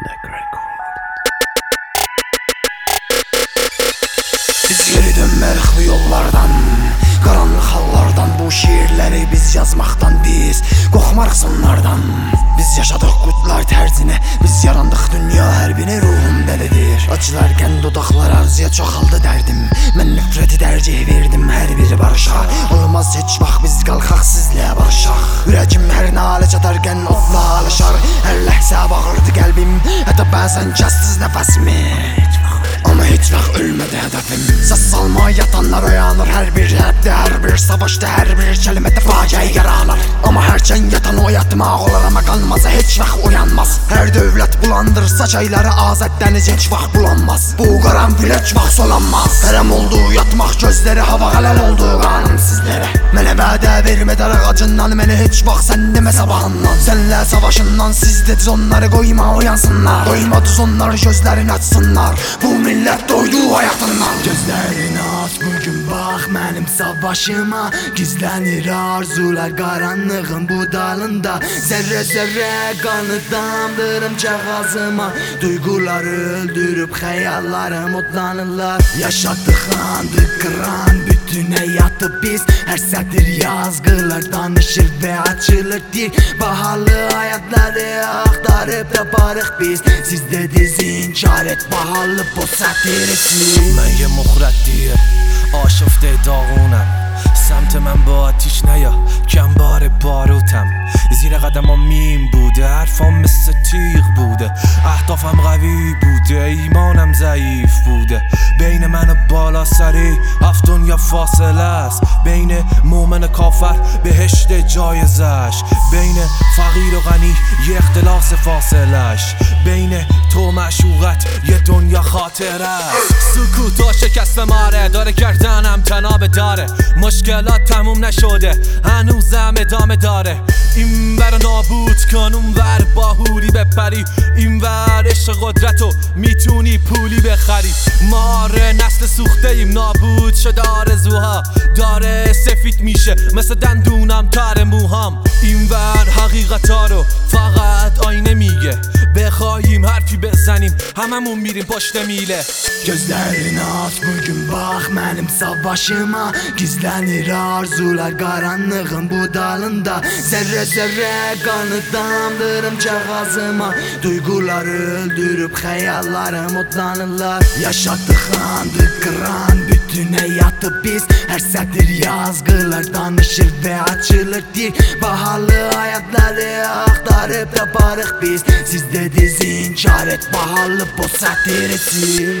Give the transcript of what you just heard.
Black Record Biz yeridən mərxli yollardan Qaranlıq hallardan Bu şiirləri biz yazmaqdan biz Qorxmarıq sonlardan Biz yaşadıq qutlar tərzinə Biz yarandıq dünya hərbinə Ruhum dəlidir. Açılarkən dodaqlar arzuya çoxaldı dərdim. Mən nifrəti tərcih verdim hər biri barışa. Olmaz heç vaxt biz qalxaq sizlə barışaq. Ürəkim hər nalə çatarkən otla alışar. Hər ləhsə bağırdı qəlbim. Hətta bəzən kəssiz nəfəsimi Ama heç vaxt ölmədi hədəfim Səs salma yatanlar oyanır Hər bir hərbdə, hər bir savaşda Hər bir kəlmədə faciə yaralar Amma hərçən yatan oyatmaq olar Amma qalmasa heç vaxt uyanmaz. Hər dövlət bulandırsa çayları Azad dəniz heç vaxt bulanmaz. Bu qaranfil heç vaxt solanmaz. Hərəm oldu yatmaq gözləri Hava qəlal oldu qanım sizlərə Mənə vədə vermə dar ağacından Məni heç vaxt sən demə sabahından. Sənlə savaşından siz dediz onları qoyma oyansınlar Doymadız onlar gözlərini açsınlar. Bu millət doydu hayatından Gözlərini aç bugün bax mənim savaşıma Gizlənir arzular qaranlığın bu dalında Zərrə zərrə qanı damdırım cağazıma Duyguları öldürüb xəyallarım odlanırlar Yaşadıq andı qıran bütün həyatı biz Hər sətir yazgılar danışır və açılır dil Bahalı həyatları qarib da barıq biz. Sizdə dizin karət bahalı bosa dirisin Mən yə مخرت دیه آشفته داغونم سمت من با آتیش نیا کم بار باروتم زیر قدمام میم بوده حرفام مثل تیر اهدافم قوی بوده ایمانم ضعیف بوده. بین من و بالا سری هفت دنیا فاصله است. بین مومن کافر بهشت جایزش بین فقیر و غنی یه اختلاس فاصلش بین تو معشوقت یه دنیا خاطر است. سکوت و شکست ماره داره گردنم تناب داره. مشکلات تموم نشده هنوزم ادامه داره. این ور نابود کن اون ور باهوری این ور عشق قدرت و می‌تونی پولی بخری. ماره نسل سوخته ایم نابود شده آرزوها. داره سفید میشه مثل دندونم تر موهام. این ور حقیقتا رو فقط آینه میگه. deyim Həməm 11-in boş demiyle. Gözlərini aç bugün bax mənim savaşıma. Gizlənir arzular qaranlığın bu dalında. Zərrə zərrə qanı damdırım kağızıma Duyğuları öldürüb xəyallarım otlanırlar Yaşatdıq andır qıran bütün həyatı biz. Hər sətir yazgılar danışır və açılır dil. Bahalı həyatları axtarıb da barıq biz. Siz dediniz inkar et bahar bahalı bu sətirisi